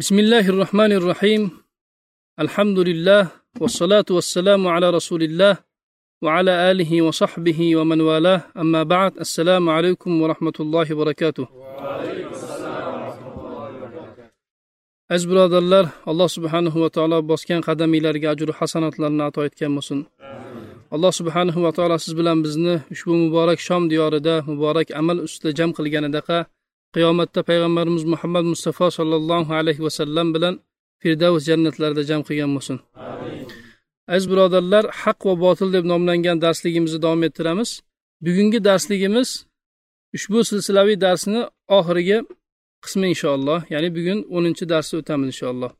بسم الله الرحمن الرحيم الحمد لله والصلاة والسلام على رسول الله وعلى آله وصحبه ومن والاه أما بعد السلام عليكم ورحمة الله وبركاته aziz birodarlar alloh subhanahu va taolo bosgan qadaminglarga ajru hasanatlarni ato etgan bo'lsin alloh subhanahu va taolo siz bilan bizni ushbu muborak shom diyorida muborak amal ustida jam qilganidaqa qiyomatda payg'ambarimiz muhammad mustafa sollallohu alayhi vasallam bilan firdavs jannatlarida jam qilgan bo'lsin. Aziz birodarlar haq va botil deb nomlangan darsligimizni davom ettiramiz. Bugungi darsligimiz ushbu silsilaviy darsni oxirgi qismi inshaalloh ya'ni bugun o'ninchi darsni o'tamiz inshaalloh.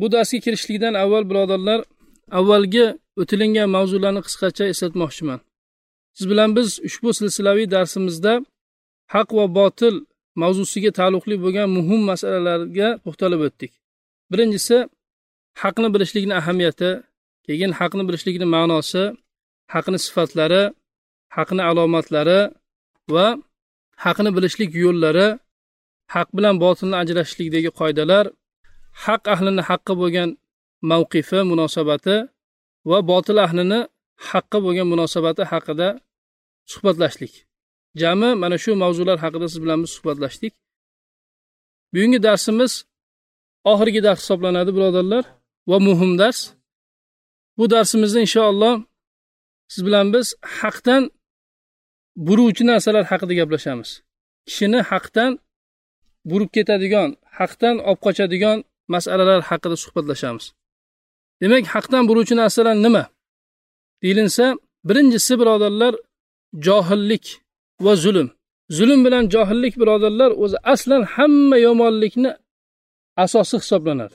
Bu darsga kirishlikdan avval birodarlar avvalgi o'tilingan mavzularni qisqacha eslatmoqchiman. Siz bilan biz ushbu silsilaviy darsimizda haq va botil mavzusiga taalluqli bo'lgan muhim masalalarga to'xtalib o'tdik. Birinchisi haqni bilishlikni ahamiyati keyin haqni bilishlikni ma'nosi haqni sifatlari haqni alomatlari va haqni bilishlik yo'llari haq bilan botilni ajratishlikdagi qoidalar haq ahlini haqqi bo'lgan mavqifi munosabati va botil ahlini haqqi bo'lgan munosabati haqida suhbatlashdik jami mana shu mavzular haqida siz bilan biz suhbatlashdik. Bugungi darsimiz oxirgi dars hisoblanadi birodarlar va muhim dars. Bu darsimizda inshaalloh siz bilan biz haqdan buruvchi narsalar haqida gaplashamiz. Kishini haqdan burib ketadigan haqdan olib qochadigan masalalar haqida suhbatlashamiz. Demak haqdan buruvchi narsalar nima? Deyilinsa birinchisi birodarlar johillik. Va zulm. Zulm bilan johillik birodarlar o'zi aslan hamma yomonlikni asosi hisoblanadi.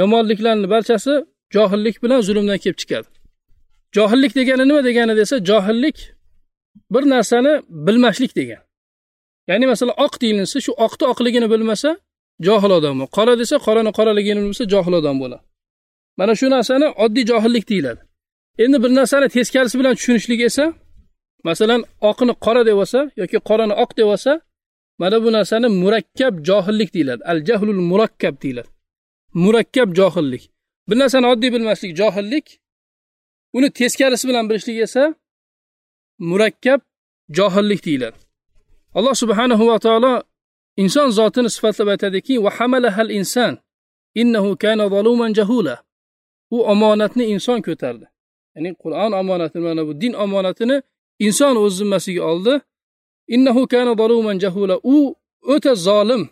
Yomonliklarni barchasi johillik bilan zulmdan kelib chiqadi. Johillik degani nima degani desa johillik bir narsani bilmaslik degan. Ya'ni masalan oq deyilinsa shu oqni oqligini bilmasa johil odam bo'ladi qora desa qorani qoraligini bilmasa johil odam bo'ladi mana shu narsani oddiy johillik deyiladi. Endi bir narsani teskarisi bilan tushunishlik esa masalan oqni qora deb olsa yoki qorani oq deb olsa mana bu narsani murakkab johillik deyiladi. Al jahlul murakkab deyiladi. Murakkab johillik. Bir narsani oddiy bilmaslik johillik uni teskarisi bilan bilishlik esa murakkab johillik deyiladi. Alloh subhanahu va taolo inson zotini sifatlab aytadiki va hamalahal inson innahu kana zaluman jahula. U omonatni inson ko'tardi. Ya'ni qur'on omonatini mana bu din omonatini inson o'z zimmasiga oldi. Innahu kana zaluman jahula. U o'ta zolim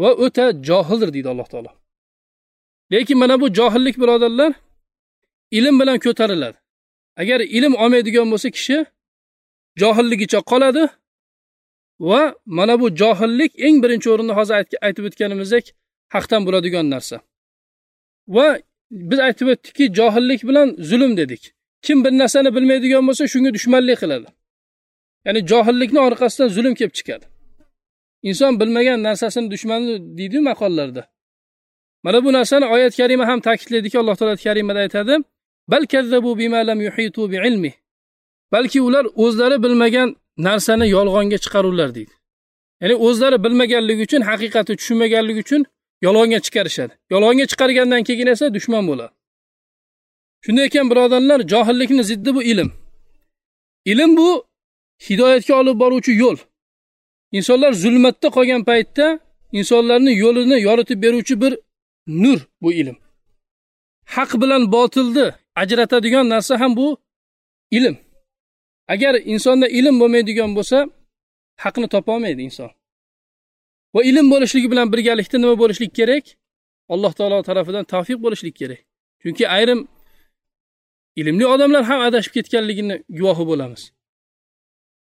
va o'ta johildir deydi alloh taolo. Lekin mana bu johillik birodarlar ilm bilan ko'tariladi. Agar ilm olmaydigan bo'lsa kishi johilligicha qoladi va mana bu johillik eng birinchi o'rinda hozir aytib o'tganimizdek haqdan bo'ladigan narsa. Va biz aytib o'tdikki johillik bilan zulm dedik. Kim bir narsani bilmaydigan bo'lsa shunga dushmanlik qiladi. Ya'ni johillikni orqasidan zulm kelib chiqadi. Inson bilmagan narsasini dushmani deydiyu maqollarda. Mana bu narsani oyat karima ham ta'kidlaydiki alloh taolo karimada aytadi bal kazzabu bima lam yuhitu bi balki ular o'zlari bilmagan narsani yolg'onga chiqaruvlar deydi. Ya'ni o'zlari bilmaganligi uchun haqiqatni tushunmaganligi uchun yolg'onga chiqarishadi. Yolg'onga chiqargandan keyin esa dushman bo'ladi. Shunday ekan birodarlar johillikni ziddi bu ilm. Ilm bu hidoyatga olib boruvchi yo'l. Insonlar zulmatda qolgan paytda insonlarni yo'lini yoritib beruvchi bir nur bu ilm. Haq bilan botilni ajratadigan narsa ham bu ilm. Agar insonda ilm bo'lmaydigan bo'lsa haqni topolmaydi inson. Va ilm bo'lishligi bilan birgalikda nima bo'lishlik kerak? Alloh taolo tarafidan tavfiq bo'lishlik kerak. Chunki ayrim ilmli odamlar ham adashib ketganligini guvohi bo'lamiz.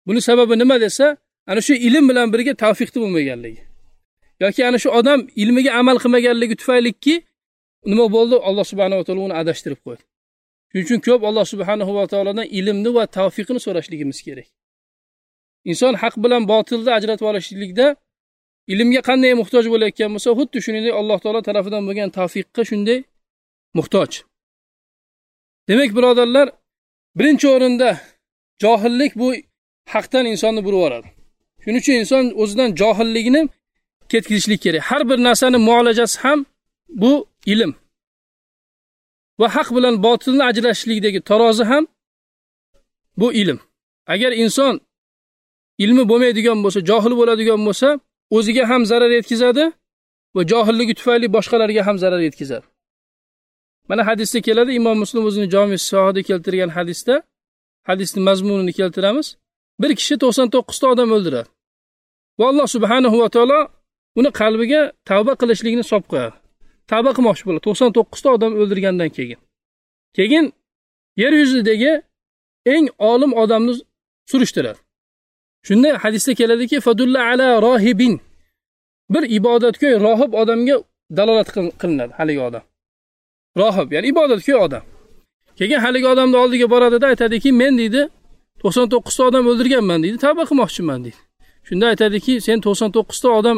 Buni sababi nima desa ana shu ilm bilan birga tavfiqni bo'lmaganligi yoki ana shu odam ilmiga amal qilmaganligi tufaylikki nima bo'ldi? Alloh subhanava taolo uni adashtirib qo'ydi. Shuning uchun ko'p alloh subhanahu va taolodan ilmni va tavfiqni so'rashligimiz kerak. Inson haq bilan botilni ajratib olishlikda ilmga qanday muhtoj bo'layotgan bo'lsa xuddi shuningdek alloh taolo tarafidan bo'lgan tavfiqqa shunday muhtoj. Demak birodarlar birinchi o'rinda johillik bu haqdan insonni burib yuboradi. Shuning uchun inson o'zidan johilligini ketkizishlik kerak. Har bir narsani muolajasi ham bu ilm. Va haq bilan botilni ajratishlikdagi tarozi ham bu ilm. Agar inson ilmi bo'lmaydigan bo'lsa johil bo'ladigan bo'lsa o'ziga ham zarar yetkazadi va johilligi tufayli boshqalarga ham zarar yetkazadi. Mana hadisda keladi imom muslim o'zini jomi shohida keltirgan hadisda. Hadisni mazmunini keltiramiz. Bir kishi to'qson to'qqizta odam o'ldiradi va alloh subhanahu va taolo uni qalbiga tavba qilishlikni solib qo'yadi. Tavba qilmoqchi bo'ladi. To'qson to'qqizta odam o'ldirgandan keyin. Keyin yer yuzidagi eng olim odamni surishtiradi. Shunda hadisda keladiki fadulla ala rohibin. Bir ibodatgo'y rohib odamga dalolat qilinadi haligi odam. Rohib ya'ni ibodatgo'y odam. Keyin haligi odamni oldiga boradida aytadiki men deydi to'qson to'qqizta odam o'ldirganman deydi tavba qilmoqchiman deydi. Shunda aytadiki sen to'qson to'qqizta odam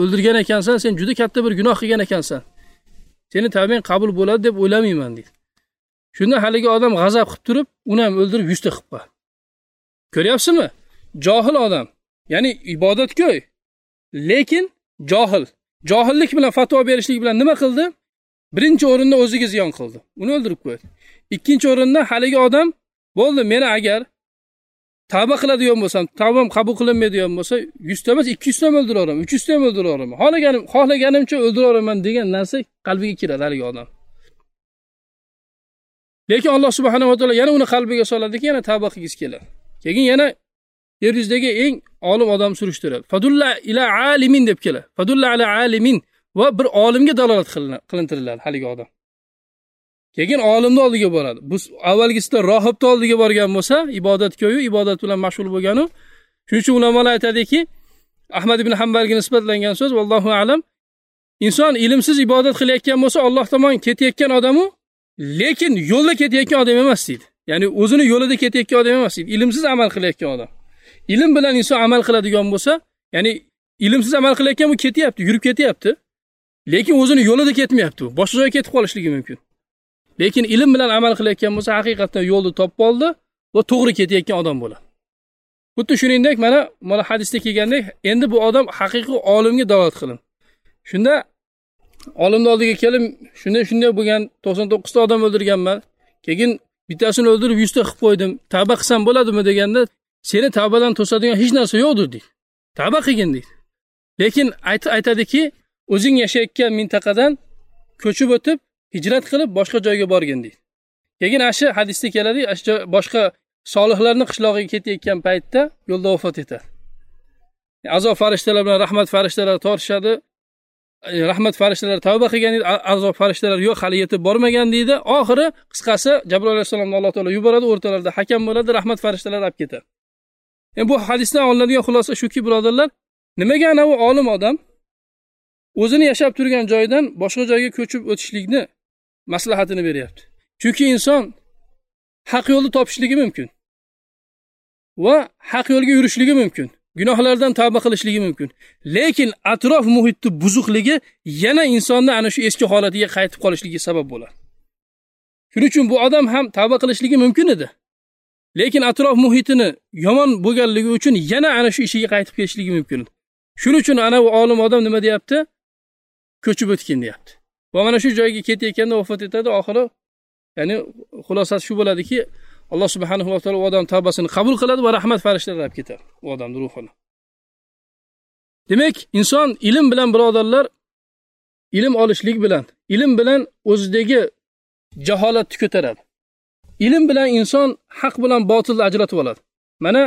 o'ldirgan ekansan sen juda katta bir gunoh qilgan ekansan. Seni tavbang qabul bo'ladi deb o'ylamayman deydi. Shunda haligi odam g'azab qilib turib uni ham o'ldirib yuzta qilib qo'yadi. Ko'ryapsizmi? Johil odam ya'ni ibodatgo'y lekin johil. Johillik bilan fatvo berishlik bilan nima qildi? Birinchi o'rinda o'ziga ziyon qildi. Uni o'ldirib qo'ydi ikkinchi o'rinda haligi odam bo'ldi meni agar tavba qiladigan bo'lsam tavbam qabul qilinmaydigan bo'lsa yuzta emas ikki yuzta ham o'ldiraveraman uch yuzta ham o'ldiraveraman xohlaganim xohlaganimcha o'ldiraveraman degan narsa qalbiga kiradi haligi odam. Lekin alloh subhanava taolo yana uni qalbiga soladiki yana tavba qilgisi keladi. Keyin yana yer yuzidagi eng olim odam surishtiradi. Fadulla ila alimin deb keladi. Fadulla ala alimin va bir olimga dalolat qilintiriladi haligi odam. Keyin olimni oldiga boradi. Bu avvalgisida rohibni oldiga borgan bo'lsa ibodatgo'yu ibodat bilan mashg'ul bo'lganu. Shuning uchun ulamolar aytadiki ahmad ibn hambalga nisbatlangan so'z vallohu alam. Inson ilmsiz ibodat qilayotgan bo'lsa alloh tomon ketayotgan odamu lekin yo'lda ketayotgan odam emas deydi. Ya'ni o'zini yo'lida ketayotgan odam emas deydi. Ilmsiz amal qilayotgan odam. Ilm bilan inson amal qiladigan bo'lsa ya'ni ilmsiz amal qilayotgan bu ketyapti yurib ketyapti. Lekin o'zini yo'lida ketmayapti. U boshqa joyga ketib qolishligi mumkin. Lekin ilm bilan amal qilayotgan bo'lsa haqiqatdan yo'lni topib oldi va to'g'ri ketayotgan odam bo'ladi xuddi shuningdek mana mana hadisda kelgandek endi bu odam haqiqiy olimga da'vat qilin. Shunda olimni oldiga kelib shunday shunday bo'lgan to'qson to'qqizta odam o'ldirganman. Keyin bittasini o'ldirib yuzta qilib qo'ydim. Tavba qilsam bo'ladimi deganda seni tavbadan to'sadigan hech narsa yo'qdir deydi. Tavba qilgin deydi. Lekin aytadiki o'zing yashayotgan mintaqadan ko'chib o'tib hijrat qilib boshqa joyga borgin deydi. Keyin ana shu hadisda keladi boshqa solihlarni qishlog'iga ketayotgan paytda yo'lda vafot etadi. Azob farishtalar bilan rahmat farishtalari tortishadi. E, rahmat farishtalari tavba qilgan deydi azob farishtalari yo'q hali yetib bormagan deydi. Oxiri qisqasi jabroil alayhissalomni alloh taolo yuboradi o'rtalarida hakam bo'ladi rahmat farishtalari olib ketadi. Endi bu hadisdan olinadigan xulosa shuki birodarlar nimaga anavi olim odam o'zini yashab turgan joyidan boshqa joyga ko'chib o'tishlikni maslahatini beryapti. Chunki inson haq yo'lni topishligi mumkin va haq yo'lga yurishligi mumkin gunohlardan tavba qilishligi mumkin. Lekin atrof muhitni buzuqligi yana insonni ana shu eski holatiga qaytib qolishligiga sabab bo'ladi. Shuning uchun bu odam ham tavba qilishligi mumkin edi. Lekin atrof muhitini yomon bo'lganligi uchun yana ana shu ishiga qaytib kelishligi mumkin. Shuning uchun ana u olim odam nima deyapti? Ko'chib o'tgin deyapti va mana shu joyga ketayotganda vafot etadi oxiri ya'ni xulosasi shu bo'ladiki alloh subhanahu va taolo u odam tavbasini qabul qiladi va rahmat farishtalari olib ketadi u odamni ruhini. Demak inson ilm bilan birodarlar ilm olishlik bilan ilm bilan o'zidagi jaholatni ko'taradi. Ilm bilan inson haq bilan botilni ajratib oladi. Mana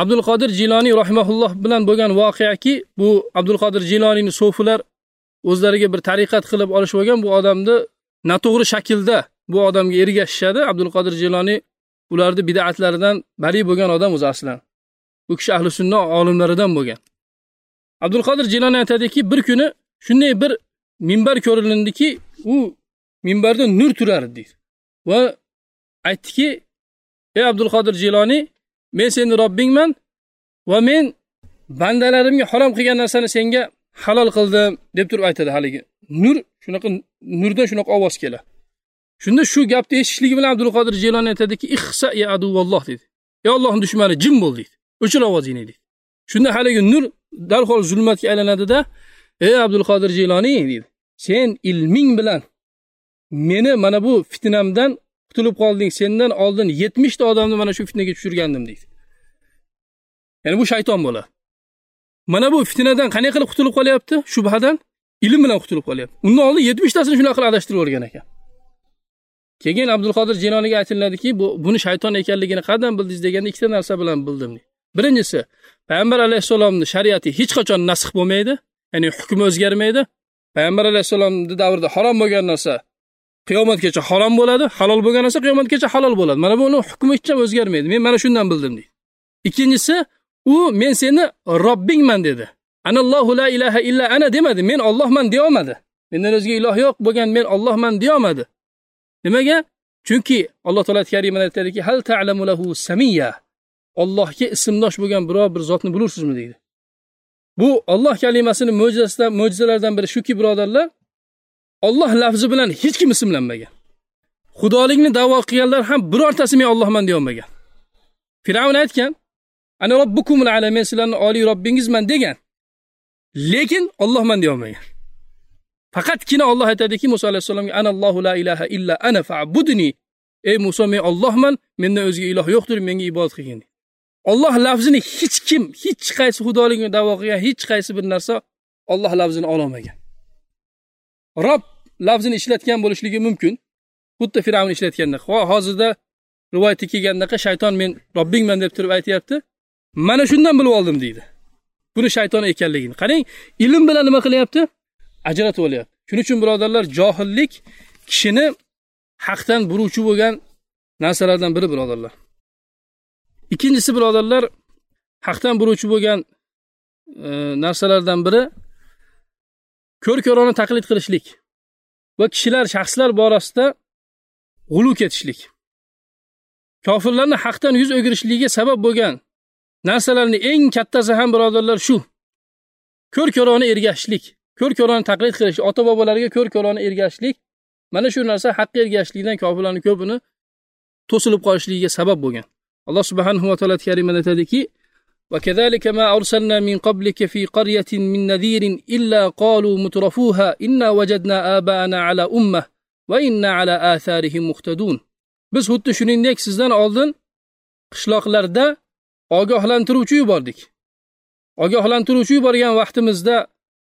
abdul qodir jiloniy rahimaulloh bilan bo'lgan voqeaki bu abdul qodir jiloniyni so'filar o'zlariga bir tariqat qilib olishib olgan bu odamni noto'g'ri shaklda bu odamga ergashishadi. Abdul qodir jiloniy ularni bidatlaridan bari bo'lgan odam o'zi aslan. U kishi ahli sunna olimlaridan bo'lgan. Abdul qodir jiloniy aytadiki bir kuni shunday bir minbar ko'rilindiki u minbarda nur turardi deydi. Va aytdiki ey abdul qodir jiloniy men seni robbingman va men bandalarimga harom qilgan narsani senga halol qildim deb turib aytadi haligi. Nur shunaqa nurdan shunaqa ovoz keladi shunda shu gapni eshitishligi bilan abdulqodir jiloni aytadiki ihsa ya aduvalloh deydi ey ollohni dushmani jim bo'l deydi o'chir ovozingni deydi shunda haligi nur darhol zulmatga aylanadida ey abdulqodir jiloniy deydi sen ilming bilan meni mana bu fitnamdan qutulib qolding. Sendan oldin yetmishta odamni mana shu fitnaga tushirgandim deydi ya'ni bu shayton bo'ladi. Mana bu fitnadan qanday qilib qutulib qolyapti? Shubhadan ilm bilan qutulib qolyapti. Undan oldin yetmishtasini shunaqa qilib adashtirib yuborgan ekan. Keyin abdulqodir jinoniga aytiladiki bu buni shayton ekanligini qayerdan bildingiz deganda ikkita narsa bilan bildim. Birinchisi payg'ambar alayhissalomni shariati hech qachon nasx bo'lmaydi ya'ni hukmi o'zgarmaydi. Payg'ambar alayhissalomni davrida harom bo'lgan narsa qiyomatgacha harom bo'ladi halol bo'lgan narsa qiyomatgacha halol bo'ladi. Mana buni hukmi hech ham o'zgarmaydi. Men mana shundan bildim deydi. Ikkinchisi u men seni robbingman dedi. Anallohu la ilaha illa ana demadi. Men ollohman deyolmadi. Mendan o'zga iloh yo'q bo'lgan men ollohman deyolmadi. Nimaga? Chunki alloh taolo karimada aytadiki hal ta'lamu lahu samiyya? Ollohga ismdosh bo'lgan biror bir zotni bilursizmi deydi. Bu olloh kalimasini mo'jizasidan mo'jizalaridan biri shuki birodarlar olloh lafzi bilan hech kim ismlanmagan. Xudolikni da'vo qilganlar ham birortasi men ollohman deyolmagan. Fir'avn aytgan ana robbukum ala men sizlarni oliy robbingizman degan. Lekin ollohman deyolmagan. Faqatgina olloh aytadiki muso alayhissalomga anallohu la ilaha illa ana fa'budni. Ey muso men ollohman mendan o'zga iloh yo'qdir menga ibodat qilgin. Olloh lafzini hech kim hech qaysi xudolikni da'vo qilgan hech qaysi bir narsa olloh lafzini ololmagan. Rob lafzini ishlatgan bo'lishligi mumkin. Xuddi fir'avn ishlatganda. Hozirda rivoyatda kelgandaqa shayton men robbingman deb turib aytyapti. Mana shundan bilib oldim deydi. Buni shayton ekanligini. Qarang ilm bilan nima qilyapti? Ajratib olyapti. Shuning uchun birodarlar johillik kishini haqdan buruvchi bo'lgan narsalardan biri birodarlar. Ikkinchisi birodarlar haqdan buruvchi bo'lgan e, narsalardan biri ko'r ko'rona taqlid qilishlik va kishilar shaxslar borasida g'ulu ketishlik kofirlarni haqdan yuz o'girishligiga sabab bo'lgan narsalarni eng kattasi ham birodarlar shu ko'r ko'rona ergashishlik ko'r ko'rona taqlid qilish ota bobolarga ko'r ko'rona ergashishlik mana shu narsa haqqa ergashishlikdan kofirlarni ko'pini to'silib qolishligiga sabab bo'lgan alloh subhanahu va taolo karimada aytadiki وكذلك ما أرسلنا من قبلك في قرية من نذير إلا قالوا مترفوها إنا وجدنا آباءنا على أمة وإنا على آثارهم مقتدون biz xuddi shuningdek sizdan oldin qishloqlarda ogohlantiruvchi yubordik. Ogohlantiruvchi yuborgan vaqtimizda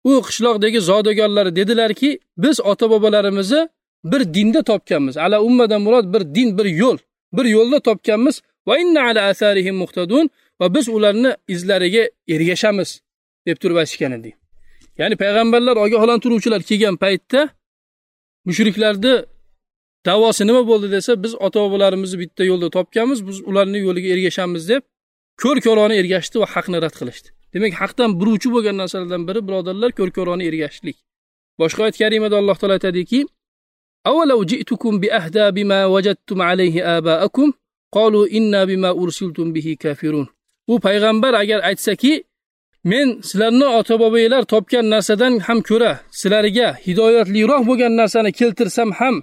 u qishloqdagi zodagonlar dedilarki biz ota bobolarimizni bir dinda topganmiz. Ala ummadan murod bir din bir yo'l bir yo'lda topganmiz. Va inna ala asarihim muhtadun va biz ularni izlariga ergashamiz deb turib aytishgan edi ya'ni payg'ambarlar ogohlantiruvchilar kelgan paytda mushriklarni davosi nima bo'ldi desa biz ota bobolarimizni bitta yo'lda topganmiz biz ularni yo'liga ergashamiz deb ko'r ko'rona ergashdi va haqni rad qilishdi. Demak haqdan buruvchi bo'lgan narsalardan biri birodarlar ko'r ko'rona ergashishlik. Boshqa oyat karimada alloh taolo aytadiki avalau ji'tukum bi ahda bima wajadtum alayhi abaakum qalu inna bima ursiltum bihi kafirun. U payg'ambar agar aytsaki men sizlarni ota bobonglar topgan narsadan ham ko'ra sizlarga hidoyatliroq bo'lgan narsani keltirsam ham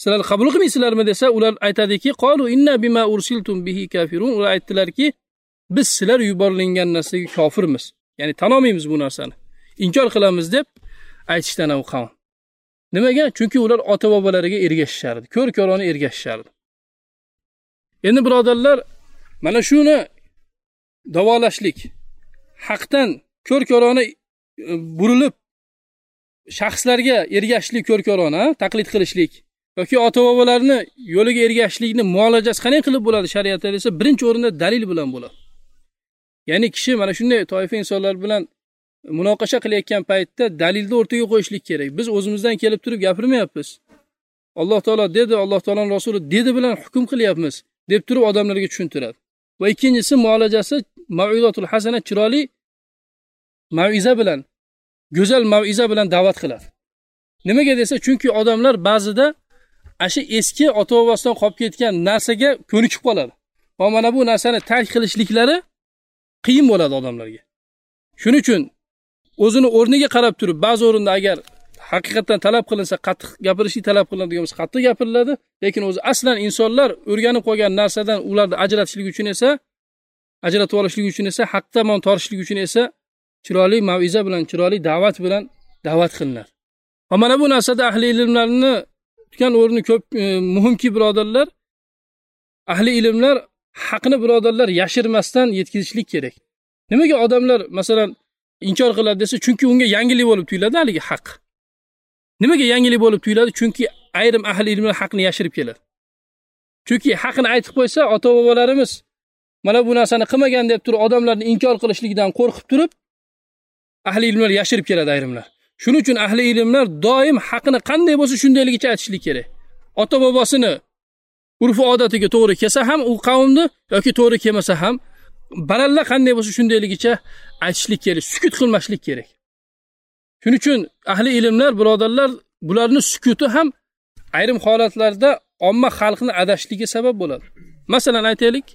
sizlar qabul qilmaysizlarmi? desa ular aytadiki qolu inna bima ursiltum bihi kafirun. Ular aytdilarki biz sizlar yuborilgan narsaga kofirmiz. Ya'ni tan olmaymiz bu narsani. Inkor qilamiz deb aytishdan u qavm nimaga? Chunki ular ota bobolariga ergashishardi. Ko'r ko'rona ergashishardi. Endi birodarlar mana shuni davolashlik. Haqdan ko'r ko'rona e, burilib shaxslarga ergashishlik ko'r ko'rona taqlid qilishlik yoki ota bobolarni yo'liga ergashishlikni muolajasi qanday qilib bo'ladi shariatda desa birinchi o'rinda dalil bilan bo'ladi. Ya'ni kishi mana shunday toifa insonlar bilan munoqasha qilayotgan paytda dalilni o'rtaga qo'yishlik kerak. Biz o'zimizdan kelib turib gapirmayapmiz. Alloh taolo dedi alloh taoloni rasuli dedi bilan hukm qilyapmiz deb turib odamlarga tushuntiradi. Va ikkinchisi muolajasi mavizatul hasana chiroyli maviza bilan go'zal maviza bilan da'vat qiladi. Nimaga desa chunki odamlar ba'zida ana shu eski ota bobosidan qolib ketgan narsaga ko'nikib qoladi. Va mana bu narsani tark qilishliklari qiyin bo'ladi odamlarga. Shuning uchun o'zini o'rniga qarab turib ba'zi o'rinda agar haqiqatdan talab qilinsa qattiq gapirishlik talab qilinadigan bo'lsa qattiq gapiriladi. Lekin o'zi aslan insonlar o'rganib qolgan narsadan ularni ajratishlik uchun esa ajratib olishlik uchun esa haqqa tomon tortishlik uchun esa chiroyli maviza bilan chiroyli da'vat bilan da'vat qilinar. Va mana bu narsada ahli ilmlarni tutgan o'rni ko'p e, muhimki birodarlar ahli ilmlar haqni birodarlar yashirmasdan yetkazishlik kerak. Nimaga odamlar masalan inkor qiladi desa chunki unga yangilik bo'lib tuyuladi haligi haq. Nimaga yangilik bo'lib tuyuladi? Chunki ayrim ahli ilmlar haqni yashirib keladi. Chunki haqni aytib qo'ysa ota bobolarimiz mana bu narsani qilmagan deb turib odamlarni inkor qilishligidan qo'rqib turib ahli ilmlar yashirib keladi ayrimlar. Shuning uchun ahli ilmlar doim haqni qanday bo'lsa shundayligicha aytishlik kerak. Ota bobosini urf odatiga to'g'ri kelsa ham u qavmni yoki to'g'ri kelmasa ham baralla qanday bo'lsa shundayligicha aytishlik kerak sukut qilmaslik kerak. Shuning uchun ahli ilmlar birodarlar bularni sukuti ham ayrim holatlarda omma xalqni adashishligiga sabab bo'ladi. Masalan aytaylik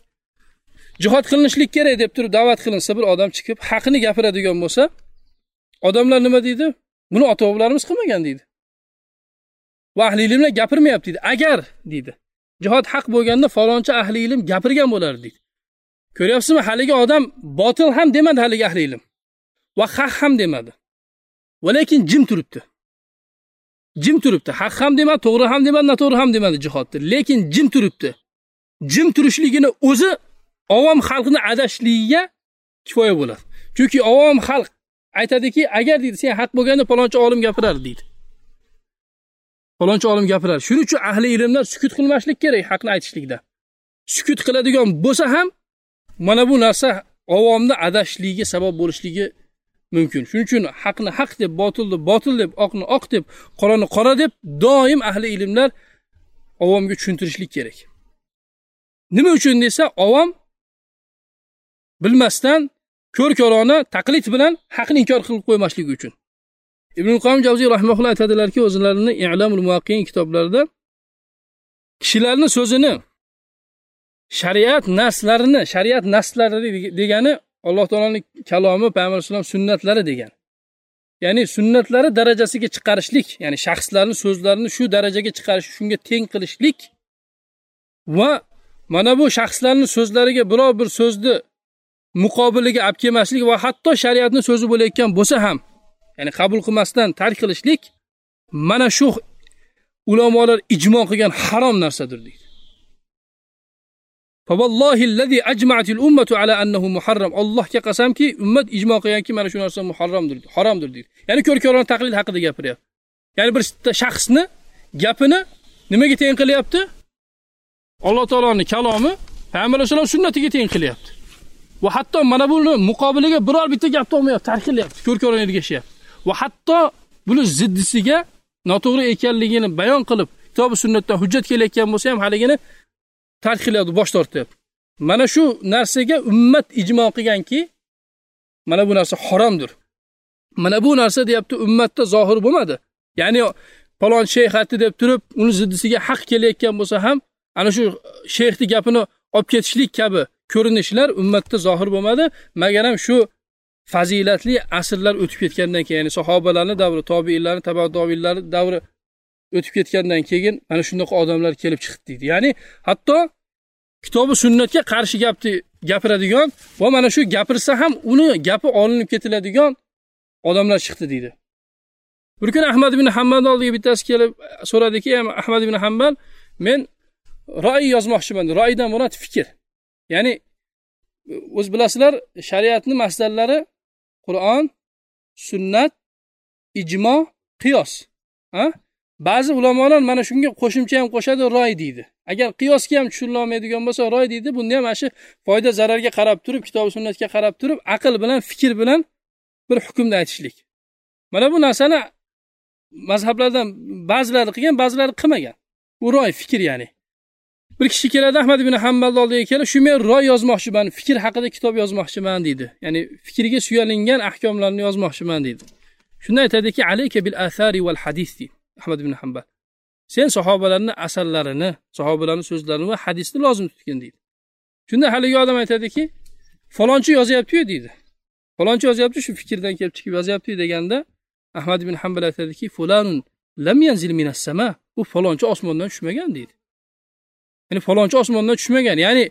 jihod qilinishlik kerak deb turib da'vat qilinsa bir odam chiqib haqni gapiradigan bo'lsa odamlar nima deydi? Buni ota bobolarimiz qilmagan deydi. Va ahli ilmlar gapirmayapti deydi. Agar deydi. Jihod haq bo'lganda falonchi ahli ilm gapirgan bo'lardi deydi. Ko'ryapsizmi haligi odam botil ham demadi haligi ahli ilm. Va haq ham demadi. Va lekin jim turibdi. Jim turibdi. Haq ham demadi to'g'ri ham demadi noto'g'ri ham demadi jihodni lekin jim turibdi. Jim turishligini o'zi ovom xalqni adashligiga kifoya bo'ladi. Chunki ovom xalq aytadiki agar deydi sen haq bo'lganda palonchi olim gapirardi deydi. Falonchi olim gapirar. Shuning uchun ahli ilmlar sukut qilmaslik kerak haqni aytishlikda. Sukut qiladigan bo'lsa ham mana bu narsa avomni adashishligiga sabab bo'lishligi mumkin. Shuning uchun haqni haq deb botilni botil deb oqni oq deb qorani qora deb doim ahli ilmlar avomga tushuntirishlik kerak. Nima uchun desa avom bilmasdan ko'r ko'rona taqlid bilan haqni inkor qilib qo'ymasligi uchun. Ibn qom javziy rahmaulloh aytadilarki o'zlarini ilamul muvaqqin kitoblarida kishilarni so'zini shariat naslarini shariat naslari degani alloh taoloni kalomi payg'ambar alayhisalom sunnatlari degan. Ya'ni sunnatlari darajasiga chiqarishlik ya'ni shaxslarni so'zlarini shu darajaga chiqarish shunga teng qilishlik va mana bu shaxslarni so'zlariga biror bir so'zni muqobiliga olib kelmaslik va hatto shariatni so'zi bo'layotgan bo'lsa ham ya'ni qabul qilmasdan tark qilishlik mana shu ulamolar ijmo qilgan harom narsadir deydi. Allohga qasamki ummat ijmo qilganki mana shu narsa muharramdir haromdir deydi. Ya'ni ko'r taqlid haqida gapiryapti. Ya'ni bir shaxsni gapini nimaga teng qilyapti? Alloh taoloni kalomi payg'ambar alayhissalom sunnatiga teng qilyapti. Va hatto mana buni muqobiliga biror bitta gap topmayapti tark qilyapti ko'r ergashyapti va hatto buni ziddisiga noto'g'ri ekanligini bayon qilib kitobi sunnatdan hujjat kelayotgan bo'lsa ham haligini tark qilyapti bosh tortyapti. Mana shu narsaga ummat ijmo qilganki mana bu narsa haromdir. Mana bu narsa deyapti ummatda zohir bo'lmadi. Ya'ni falon shayx aytdi deb turib uni ziddisiga haq kelayotgan bo'lsa ham ana shu shayxni gapini olib ketishlik kabi ko'rinishlar ummatda zohir bo'lmadi. Magar ham shu fazilatli asrlar o'tib ketgandan keyin ya'ni sahobalarni davri tobiinlarni taba davri o'tib ketgandan keyin mana shunaqa odamlar kelib chiqdi deydi. Ya'ni hatto kitobi sunnatga qarshi gapni gapiradigan va mana shu gapirsa ham uni gapi olinib ketiladigan odamlar chiqdi deydi. Bir kuni ahmad ibn hambalni oldiga bittasi kelib e, so'radiki ahmad ibn hambal men ro'y yozmoqchiman ro'ydan murod fikr. Ya'ni o'zi bilasizlar shariatni masalalari qur'on sunnat ijmo qiyos ha? Ba'zi ulamolar mana shunga qo'shimcha ham qo'shadi roy deydi. Agar qiyosga ham tushunilolmaydigan bo'lsa roy deydi. Bunda ham mana shu foyda zararga qarab turib kitobi sunnatga qarab turib aql bilan fikr bilan bir hukmni aytishlik. Mana bu narsani mazhablardan ba'zilari qilgan ba'zilari qilmagan. Bu roy fikr ya'ni. Bir kishi keladi ahmad ibn hambalni oldiga kelib shu men roy yozmoqchiman fikr haqida kitob yozmoqchiman deydi. Ya'ni fikrga suyalingan ahkomlarni yozmoqchiman deydi. Shunda aytadiki alayka bil athari val hadis deydi ahmad ibn hambal sen sahobalarni asarlarini sahobalarni so'zlarini va hadisni lozim tutgin deydi. Shunda haligi odam aytadiki falonchi yozyaptiyu deydi. Falonchi yozyapti shu fikrdan kelib chiqib yozyapti deganda ahmad ibn hambal aytadiki fulanun lam yanzil minas sama bu falonchi osmondan tushmagan deydi. Ya'ni falonchi osmondan tushmagan. Ya'ni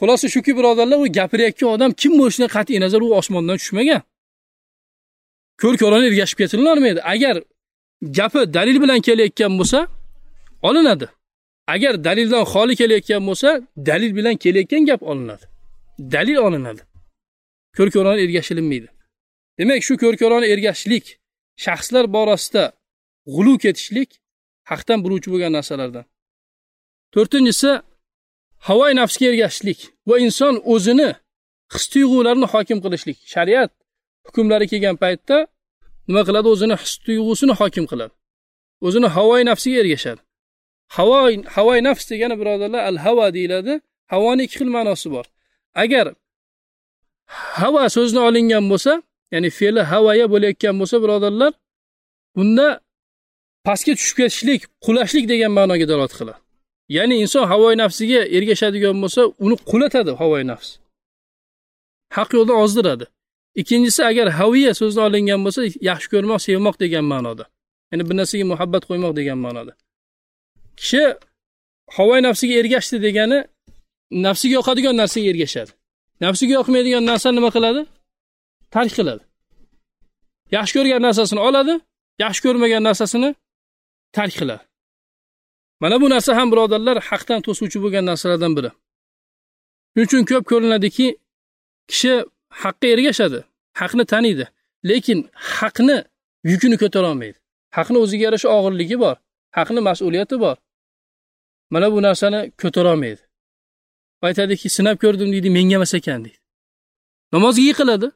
xulosa shuki birodarlar u gapirayotgan odam kim bo'lishidan qat'iy nazar u osmondan tushmagan. Ko'r ko'rona ergashib ketilavermaydi agar gapi dalil bilan kelayotgan bo'lsa olinadi. Agar dalildan xoli kelayotgan bo'lsa dalil bilan kelayotgan gap olinadi. Dalil olinadi. Ko'r ko'rona ergashilinmaydi. Demak shu ko'r ko'rona ergashishlik shaxslar borasida g'ulu ketishlik haqdan buruvchi bo'lgan narsalardan. To'rtinchisi havoy nafsga ergashishlik va inson o'zini his tuyg'ularini hokim qilishlik. Shariat hukmlari kelgan paytda nima qiladi? O'zini his tuyg'usini hokim qiladi. O'zini havoy nafsiga ergashadi. Havoy havoy nafs degani birodarlar al havo deyiladi. Havoni ikki xil ma'nosi bor. Agar hava so'zni olingan bo'lsa ya'ni fe'li havoya bo'layotgan bo'lsa birodarlar bunda pastga tushib ketishlik qulashlik degan ma'noga dalolat qiladi. Ya'ni inson havoyi nafsiga ergashadigan bo'lsa uni qulatadi havoyi nafs. Haq yo'ldan ozdiradi. Ikkinchisi agar haviya so'zidan olingan bo'lsa yaxshi ko'rmoq sevmoq degan ma'noda. Ya'ni bir narsaga muhabbat qo'ymoq degan ma'noda. Kishi havoyi nafsiga ergashdi degani nafsiga yoqadigan narsaga ergashadi. Nafsiga yoqmaydigan narsani nima qiladi? Tark qiladi. Yaxshi ko'rgan narsasini oladi yaxshi ko'rmagan narsasini tark qiladi. Mana bu narsa ham birodarlar haqdan to'suvchi bo'lgan narsalardan biri. Shuning uchun ko'p ko'rinadiki kishi haqqa ergashadi haqni taniydi lekin haqni yukini ko'tara olmaydi. Haqni o'ziga yarasha og'irligi bor haqni mas'uliyati bor. Mana bu narsani ko'tara olmaydi. aytadiki sinab ko'rdim deydi menga emas ekan deydi. Namozga yiqiladi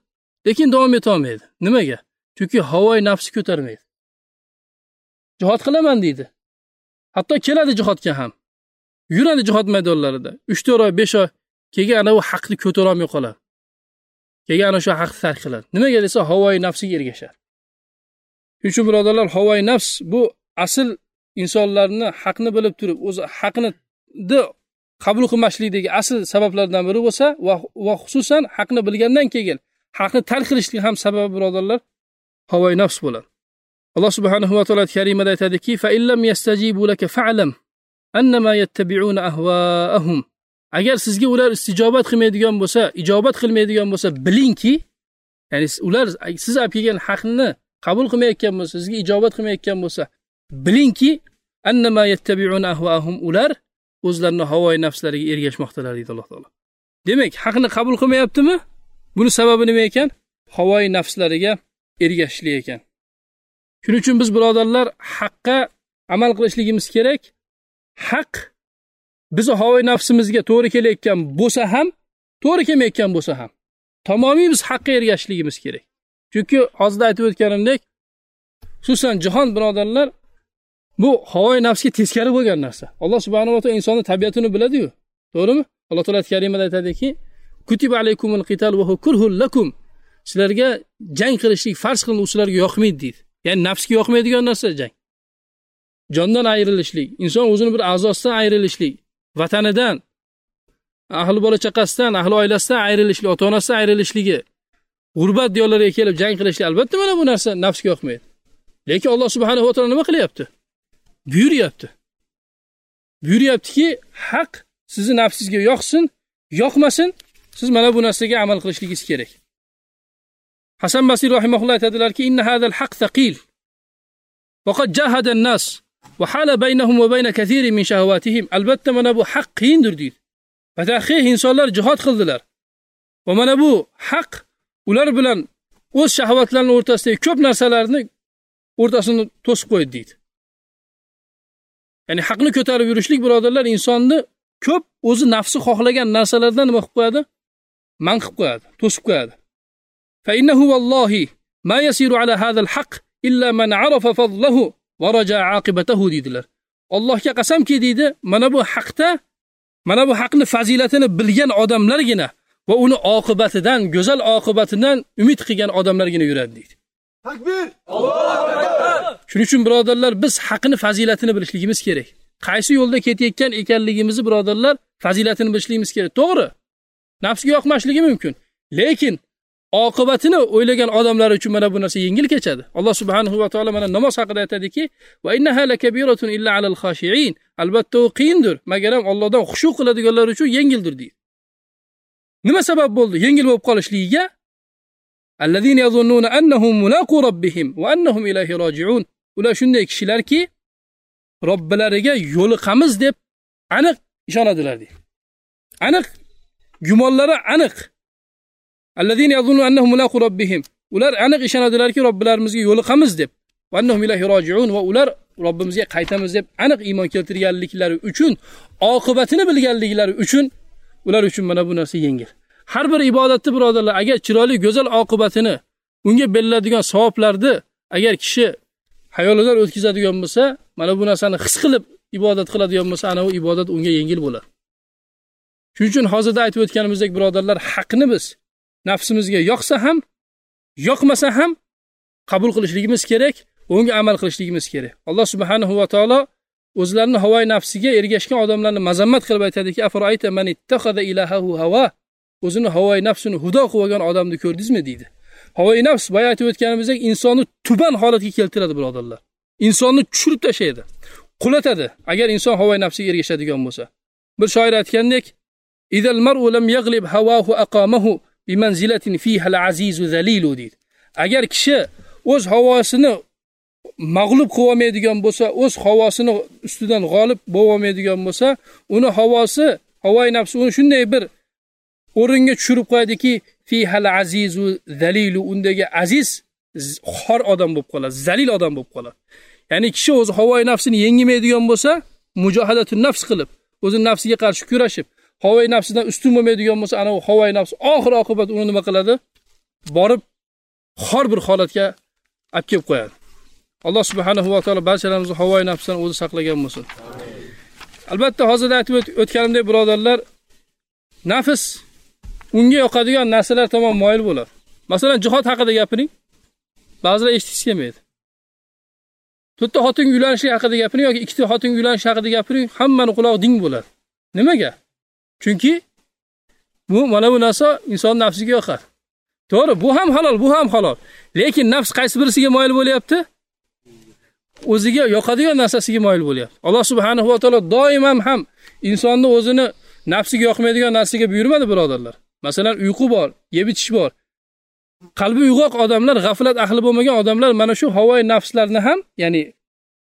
lekin davom etolmaydi nimaga? Chunki havoyi nafsi ko'tarmaydi. Jihod qilaman deydi. Hatto keladi jihodga ham. Yuradi jihod maydonlarida. Uch to'rt oy besh oy. Keyin ana u haqni ko'tarolmay qoladi. Keyin ana shu haqni tark qiladi nimaga desa havoyi nafsiga ergashadi. Shuning uchun birodarlar havoyi nafs bu asl insonlarni haqni bilib turib o'zi haqni qabul qilmaslikdagi asl sabablardan biri bo'lsa va, va xususan haqni bilgandan keyin haqni tark qilishlik ham sababi birodarlar havoyi nafs bo'ladi. Alloh subhanahu va taolo karimada aytadiki fa illam yastajibu laka fa'lam annama yattabi'una ahwaahum. Agar sizga ular istijobat qilmaydigan bo'lsa ijobat qilmaydigan bo'lsa bilingki ya'ni ular siz olib kelgan haqni qabul qilmayotgan bo'lsa sizga ijobat qilmayotgan bo'lsa bilingki annama yattabi'una ahwaahum ular o'zlarini havoyi nafslariga ergashmoqdalar deydi alloh taolo. Demak haqni qabul qilmayaptimi? Buni sababi nima ekan? Havoyi nafslariga ergashishlik ekan. Shuning uchun biz birodarlar haqqa amal qilishligimiz kerak. Haq bizni havo nafsimizga to'g'ri kelayotgan bo'lsa ham to'g'ri kelmayotgan bo'lsa ham tamomiy biz haqqa ergashishligimiz kerak. Chunki hozirda aytib o'tganimdek xususan jahon birodarlar bu havoyi nafsga teskari bo'lgan narsa. Alloh subhanava taolo insonni tabiatini biladiyu to'g'rimi? Alloh taolo karimada aytadiki kutiba alaykumul qital va kurhul lakum. Sizlarga jang qilishlik farz qilindi u sizlarga yoqmaydi deydi. Ya'ni nafsga yoqmaydigan narsa jang. Jondan ayrilishlik inson o'zini bir a'zosidan ayrilishlik vatanidan ahli bola chaqasidan ahli oilasidan ayrilishlik ota onasidan ayrilishligi g'urbat diyorlariga kelib jang qilishlik albatta mana bu narsa nafsga yoqmaydi. Lekin alloh subhanahu va taolo nima qilyapti? Buyuryapti. Buyuryaptiki haq sizni nafsingizga yoqsin yoqmasin siz mana bu narsaga amal qilishligingiz kerak. hasan basir aytadilar-ki, inna hadal haq thaqil. Vaqad jahada nas va hala baynahum va bayna kathirin min shahawatihim. Albatta mana bu haq qiyindir deydi batahqiq insonlar jihad qildilar. Va mana bu haq ular bilan o'z shahvatlarini o'rtasidagi ko'p narsalarni o'rtasini to'sib qo'ydi deydi. Ya'ni haqni ko'tarib yurishlik birodarlar insonni ko'p o'zi nafsi xohlagan narsalardan nima qilib qo'yadi? Man qilib qo'yadi to'sib qo'yadi. فإنه والله ما يسير على هذا الحق إلا من عرف فضله ورجع عاقبته deydilar allohga qasamki deydi mana bu haqda mana bu haqni fazilatini bilgan odamlargina va uni oqibatidan go'zal oqibatidan umid qilgan odamlargina yuradi deydi takbir allohu akbar shuning uchun birodarlar biz haqni fazilatini bilishligimiz kerak qaysi yo'lda ketayotgan ekanligimizni birodarlar fazilatini bilishligimiz kerak to'g'ri nafsga yoqmasligi mumkin lekin oqibatini o'ylagan odamlar uchun mana bu narsa yengil kechadi. Alloh subhanahu va taolo mana namoz haqida aytadiki va innaha lakabiratun illa alal khashiin. Albatta u qiyindir magaram Allohdan xushu qiladiganlar uchun yengildir deydi. Nima sabab bo'ldi? Yengil bo'lib qolishligiga? Allazina yazunnuna annahum mulaqu robbihim va annahum ilayhi rojiun ular shunday kishilarki robbilariga yo'liqamiz deb aniq ishonadilar deydi. Aniq gumonlari aniq. Allazina yazunnuna annahum mulaqu rabbihim. ular aniq ishonadilarki robbilarimizga yo'liqamiz deb va annahum ilayhi rojiun va ular robbimizga qaytamiz deb aniq iymon keltirganliklari uchun oqibatini bilganliklari uchun ular uchun mana bu narsa yengil har bir ibodatni birodarlar agar chiroyli go'zal oqibatini unga beriladigan savoblarni agar kishi hayolidan o'tkazadigan bo'lsa mana bu narsani his qilib ibodat qiladigan bo'lsa ana u ibodat unga yengil bo'ladi shuning uchun hozirda aytib o'tganimizdek birodarlar haqni biz nafsimizga yoqsa ham yoqmasa ham qabul qilishligimiz kerak unga amal qilishligimiz kerak. Alloh subhanahu va taolo o'zlarini havoyi nafsiga ergashgan odamlarni mazammat qilib aytadiki o'zini havoyi nafsini hudo qilib olgan odamni ko'rdingizmi? deydi. Havoyi nafs boya aytib o'tganimizdek insonni tuban holatga keltiradi birodarlar. Insonni tushirib tashlaydi qulatadi. Agar inson havoyi nafsiga ergashadigan bo'lsa. Bir shoir aytgandek deydi. Agar kishi o'z havosini mag'lub qilib olmaydigan bo'lsa o'z havosini ustidan g'olib bo'lolmaydigan bo'lsa uni havosi havoi nafsi uni shunday bir o'ringa tushirib qo'yadiki fihal azizu zalilu undagi aziz xor odam bo'lib qoladi zalil odam bo'lib qoladi. Ya'ni kishi o'zi havoi nafsini yengmaydigan bo'lsa mujohadatun nafs qilib o'zini nafsiga qarshi kurashib havoyi nafsidan ustun bo'lmaydigan bo'lsa ana u havoyi nafs oxir oqibat uni nima qiladi? Borib xor bir holatga olib kelib qo'yadi. Alloh subhanahu va taolo barchalarimizni havoyi nafsdan o'zi saqlagan bo'lsin. Albatta hozirda aytib o'tganimdek birodarlar nafs unga yoqadigan narsalar tomon moyil bo'ladi. Masalan jihod haqida gapiring ba'zilar eshitgisi kelmaydi. To'rtta xotin uylanishi haqida gapiring yoki ikkita xotin uylanish haqida gapiring hammani qulog'i ding bo'ladi. Nimaga? Chunki bu mana bu narsa inson nafsiga yoqadi to'g'ri bu ham halol bu ham halol. Lekin nafs qaysi birisiga moyil bo'lyapti? O'ziga yoqadigan narsasiga moyil bo'lyapti. Alloh subhanahu va taolo doim ham insonni o'zini nafsiga yoqmaydigan narsaga buyurmadi birodarlar. Masalan uyqu bor yeb ichish bor. Qalbi uyg'oq odamlar g'aflat ahli bo'lmagan odamlar mana shu havoi nafslarni ham ya'ni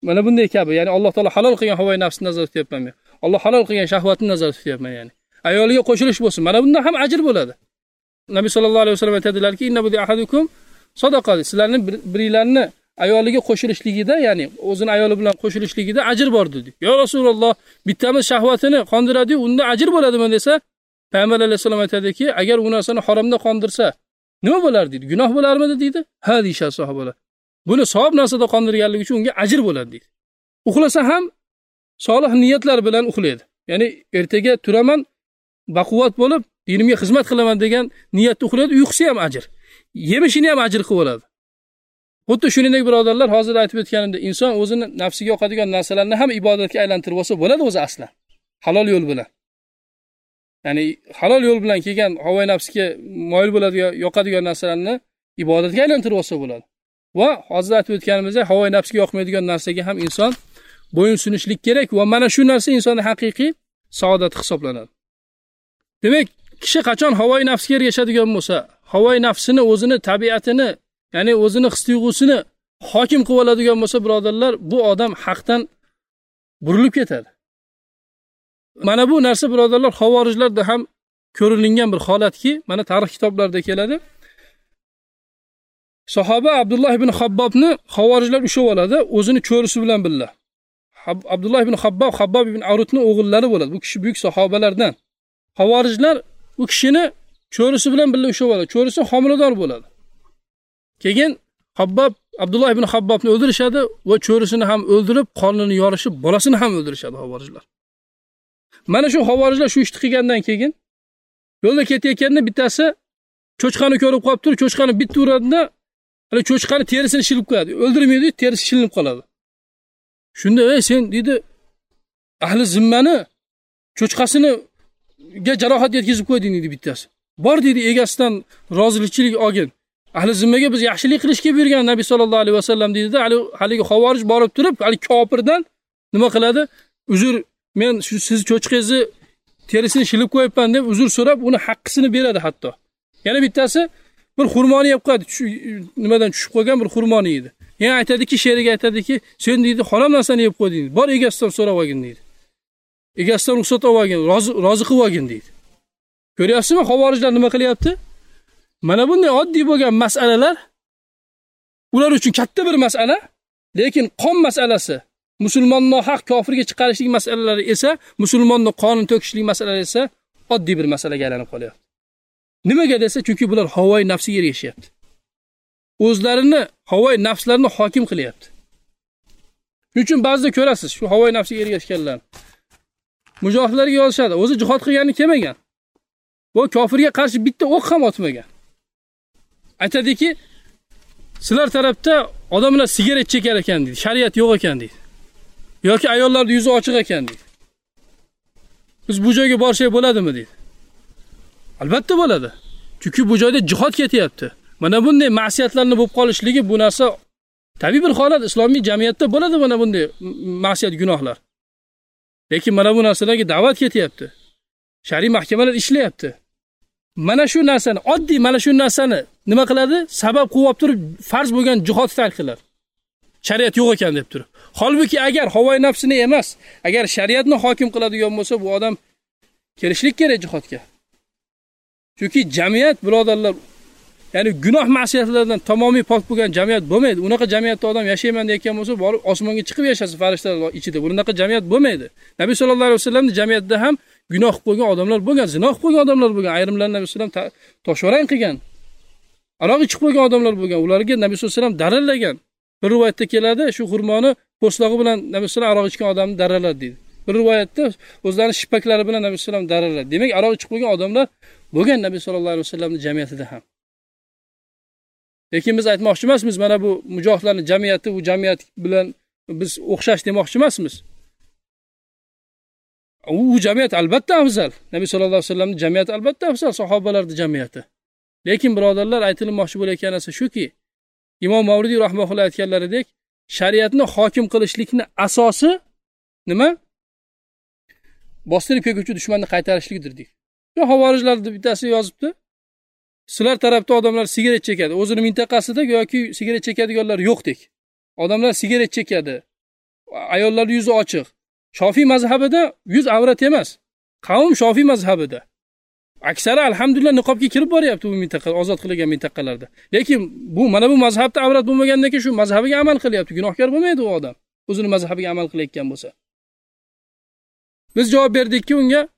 mana bunday kabi ya'ni alloh taolo halol qilgan havoi nafsni nazarda tutyapman men. Alloh halol qilgan shahvatni nazarda tutyapman ya'ni. Ayoliga qo'shilish bo'lsin. Mana bundan ham ajr bo'ladi. Nabiy sallallohu alayhi vasallam aytadilarki sizlarni biringlarni ayoliga qo'shilishligida ya'ni o'zini ayoli bilan qo'shilishligida ajr bor dedi. Yo rasululloh bittamiz shahvatini qondiradiyu unda ajr bo'ladimi? desa payg'ambar alayhissalom aytadiki agar u narsani haromda qondirsa nima bo'lar? deydi gunoh bo'larmidi? deydi ha deyishadi sahobalar. Buni savob narsada qondirganligi uchun unga ajr bo'ladi deydi uxlasa ham solih niyatlar bilan uxlaydi. Ya'ni ertaga turaman baquvvat bo'lib dinimga xizmat qilaman degan niyatda uxlaydi uyqusi ham ajr. Yemishini ham ajr qilib oladi. Xuddi shuningdek birodarlar hozir aytib o'tganimdek inson o'zini nafsiga yoqadigan narsalarni ham ibodatga aylantirib olsa bo'ladi o'zi aslan. Halol yo'l bilan. Ya'ni halol yo'l bilan kelgan havoyi nafsga moyil bo'ladigan yoqadigan narsalarni ibodatga aylantirib olsa bo'ladi. Va hozir aytib o'tganimizdek havoyi nafsga yoqmaydigan narsaga ham inson bo'yin sunishlik kerak va mana shu narsa insonni haqiqiy saodati hisoblanadi. Demak kishi qachon havoyi nafsga ergashadigan bo'lsa havoyi nafsini o'zini tabiatini ya'ni o'zini his tuyg'usini hokim qilib oladigan bo'lsa birodarlar bu odam haqdan burilib ketadi. Mana bu narsa birodarlar havorijlarda ham ko'rilingan bir holatki mana tarix kitoblarida keladi. Sahoba abdulloh ibn habbobni havorijlar ushlab oladi o'zini cho'risi bilan birga. Abdulloh ibn habbob habbob ibn arutni o'g'illari bo'ladi. Bu kishi buyuk sahobalardan. Havorijlar u kishini cho'risi bilan birga ushlab oladi. Cho'risi homilador bo'ladi. Keyin habbob abdulloh ibn habbobni o'ldirishadi va cho'risini ham o'ldirib qornini yorishib bolasini ham o'ldirishadi havorijlar. Mana shu havorijlar shu ishni qilgandan keyin yo'lda ketayotganda bittasi cho'chqani ko'rib qolib turib cho'chqani bitta uradida hali cho'chqani terisini shilib qo'yadi. O'ldirmaydi terisi shilinib qoladi. Shunda ey sen deydi ahli zimmani cho'chqasini ga jarohat yetkazib qo'yding deydi bittasi. Bor deydi egasidan rozilikchilik olgin. Ahli zimmaga biz yaxshilik qilishga buyurgan nabiy sallallohu alayhi vasallam deydida haligi xovorij borib turib haligi kofirdan nima qiladi? Uzr men shu sizni cho'chqangizni terisini shilib qo'yibman deb uzr so'rab uni haqqisini beradi hatto. Yana bittasi bir xurmoni yeb qo'yadi. Nimadan tushib qolgan bir xurmoni yeydi yana aytadiki sheriga aytadiki sen deydi harom narsani yeb qo'yding bor egasidan so'rab olgin deydi egasidan ruxsat olgin rozi qilib olgin deydi. Ko'ryapsizmi havorijlar nima qilyapti? Mana bunday oddiy bo'lgan masalalar ular uchun katta bir masala lekin qon masalasi musulmonni haq kofirga chiqarishlik masalalari esa musulmonni qonini to'kishlik masalalari esa oddiy bir masalaga aylanib qolyapti. Nimaga desa chunki bular havoyi nafsiga ergashyapti. O'zlarini havoyi nafslarini hokim qilyapti. Shuning uchun ba'zida ko'rasiz shu havoyi nafsiga ergashganlar mujohidlarga yozishadi. O'zi jihod qilgani kelmagan. Bu kofirga qarshi bitta o'q ham otmagan. Aytadiki sizlar tarafda odamlar sigaret chekar ekan deydi shariat yo'q ekan deydi. Yoki ayollarni yuzi ochiq ekan deydi. Biz bu joyga borsak bo'ladimi deydi. Albatta bo'ladi. Chunki bu joyda jihod ketyapti. Mana bunday ma'siyatlarni bo'lib qolishligi bu narsa tabiiy bir holat. Islomiy jamiyatda bo'ladi mana bunday ma'siyat gunohlar? Lekin mana bu narsalarga da'vat ketyapti. Shar'iy mahkamalar ishlayapti. Mana shu narsani oddiy mana shu narsani nima qiladi? Sabab qilib olib turib farz bo'lgan jihodni tark qiladi. Shariat yo'q ekan deb turib. Holbuki agar havoyi nafsini emas agar shariatni hokim qiladigan bo'lsa bu odam kelishlik kerak jihodga. Chunki jamiyat birodarlar ya'ni gunoh ma'siyatlardan tamomiy pok bo'lgan jamiyat bo'lmaydi. Unaqa jamiyatda odam yashayman deyotgan bo'lsa borib osmonga chiqib yashasa farishtalar ichida. Bunaqa jamiyat bo'lmaydi. Nabiy sallallohu alayhi vasallamni jamiyatida ham gunoh qilib qo'ygan odamlar bo'lgan zino qilib qo'ygan odamlar bo'lgan. Ayrimlarni nabiy vasallam toshvarang qilgan aroq ichib qo'ygan odamlar bo'lgan. Ularga nabiy sallallohu alayhi vasallam darallagan. Bir rivoyatda keladi shu xurmoni po'stlog'i bilan nabiy vasallam aroq ichgan odamni daraladi deydi. Bir rivoyatda o'zlarini shippaklari bilan nabiy vasallam daraladi demak aroq ichib qo'ygan odamlar bo'lgan nabiy sallallohu alayhi vasallamni jamiyatida ham. Lekin biz aytmoqchi emasmiz mana bu mujohidlarni jamiyati u jamiyat bilan biz o'xshash demoqchi emasmiz. U jamiyat albatta afzal. Nabiy sallallohu alayhi vasallamni jamiyati albatta afzal sahobalarni jamiyati. Lekin birodarlar aytilmoqchi bo'layotgan narsa shuki imom mavridiy rahmaulloh aytganlaridek shariatni hokim qilishlikni asosi nima? Bostirib kelguvchi dushmanni qaytarishlikdir deydi. Shu havorijlarni bittasi yozibdi sizlar tarafda odamlar sigaret chekadi. O'zini mintaqasida yoki sigaret chekadiganlar yo'qdek odamlar sigaret chekadi. Ayollarni yuzi ochiq. Shofiy mazhabida yuz avrat emas. Qavm shofiy mazhabida. Aksari alhamdulillah niqobga kirib boryapti bu mintaqa ozod qilingan mintaqalarda. Lekin bu mana bu mazhabda avrat bo'lmagandan keyin shu mazhabiga amal qilyapti. Gunohkor bo'lmaydi u odam. O'zini mazhabiga amal qilayotgan bo'lsa. Biz javob berdikki unga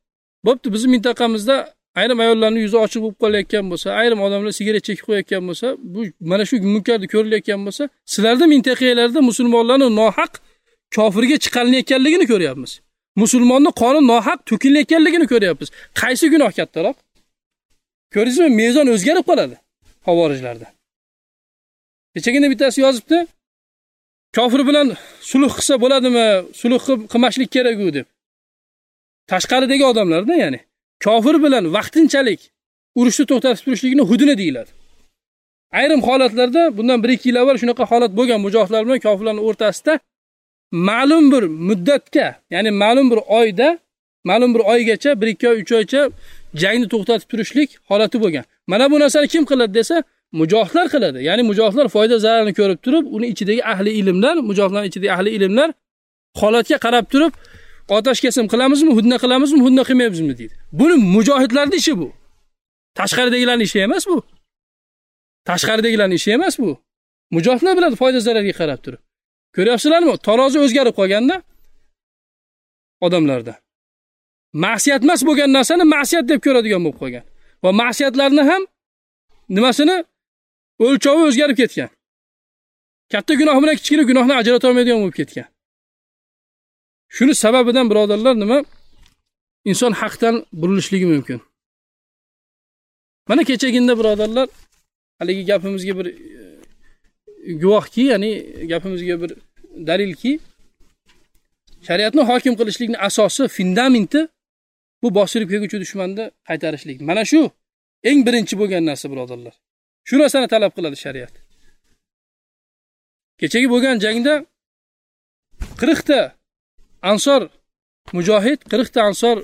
bo'pti bizni mintaqamizda ayrim ayollarni yuzi ochiq bo'lib qolayotgan bo'lsa ayrim odamlar sigaret chekib qo'yayotgan bo'lsa bu mana shu munkarni ko'rilayotgan bo'lsa sizlarni mintaqalarda musulmonlarni nohaq kofirga chiqarilayotganligini ko'ryapmiz. Musulmonni qoni nohaq to'kilayotganligini ko'ryapmiz. Qaysi gunoh kattaroq? Ko'rdingizmi mezon o'zgarib qoladi havorijlarda kechagina bittasi yozibdi kofir bilan sulh qilsa bo'ladimi? Sulh qilmaslik keraku deb. Tashqaridagi odamlarda ya'ni kofir bilan vaqtinchalik urushni to'xtatib turishlikni hudna deyiladi. Ayrim holatlarda bundan bir ikki yil avval shunaqa holat bo'lgan mujohidlar bilan kofirlarni o'rtasida ma'lum bir muddatga ya'ni ma'lum bir oyda ma'lum bir oygacha bir ikki oy uch oycha jangni to'xtatib turishlik holati bo'lgan. Mana bu narsani kim qiladi desa mujohidlar qiladi. Ya'ni mujohidlar foyda zararni ko'rib turib uni ichidagi ahli ilmlar mujohidlarni ichidagi ahli ilmlar holatga qarab turib otash kesim qilamizmi hudna qilamizmi hudna qilmaymizmi deydi. Buni mujohidlarning ishi bu. Tashqaridagilarning ishi emas bu. Tashqaridagilarning ishi emas bu. Mujohidlar biladi foyda zararga qarab turib. Ko'ryapsizlarmi? Tarozi o'zgarib qolganda odamlarda. Ma'siyat emas bo'lgan narsani ma'siyat deb ko'radigan bo'lib qolgan. Va ma'siyatlarni ham nimasini? O'lchovi o'zgarib ketgan. Katta gunoh bilan kichkina gunohni ajrata olmaydigan bo'lib ketgan. Shuni sababidan birodarlar nima? Inson haqdan burilishligi mumkin. Mana kechaginda birodarlar haligi gapimizga bir e, guvohki ya'ni gapimizga bir dalilki shariatni hokim qilishlikni asosi fundamenti bu bostirib kelguvchi dushmanni qaytarishlik. Mana shu eng birinchi bo'lgan narsa birodarlar. Shu narsani talab qiladi shariat. Kechagi bo'lgan jangda qirqta ansor mujohid qirqta ansor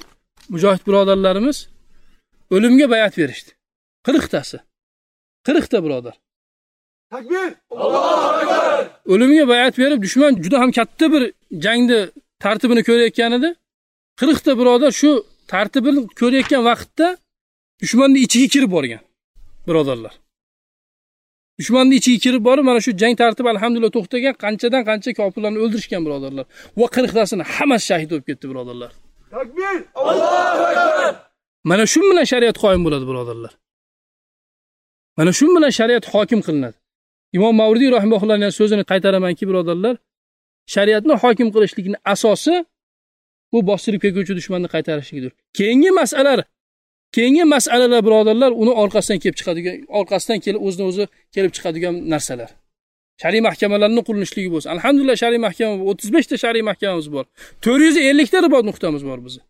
mujohid birodarlarimiz o'limga bayat berishdi. Qirqtasi. Qirqta birodar. Takbir! Allohu akbar! O'limga bayat berib dushman juda ham katta bir jangni tartibini ko'rayotgan edi. Qirqta birodar shu tartibini ko'rayotgan vaqtda dushmanni ichiga kirib borgan birodarlar dushmanni ichiga kirib borib mana shu jang tartibi alhamdulillah to'xtagan. Qanchadan qancha kofirlarni o'ldirishgan birodarlar. Va qirqtasini hammasi shahid bo'lib ketdi birodarlar. Takbir! Allohu akbar! Mana shu bilan shariat qoyim bo'ladi birodarlar. Mana shu bilan shariat hokim qilinadi. Imom mavridiy rahimaullohning so'zini qaytaramanki birodarlar shariatni hokim qilishlikni asosi bu bostirib kelguvchi dushmanni qaytarishligidir. Keyingi masalalar keyingi masalalar birodarlar uni orqasidan kelib chiqadigan orqasidan kelib o'zini o'zi kelib chiqadigan narsalar. Shariy mahkamalarni qurilishligi bo'lsin alhamdulillah shariy mahkama o'ttiz beshta shariy mahkamamiz bor. To'rt yuz ellikta ribot nuqtamiz bor bizni.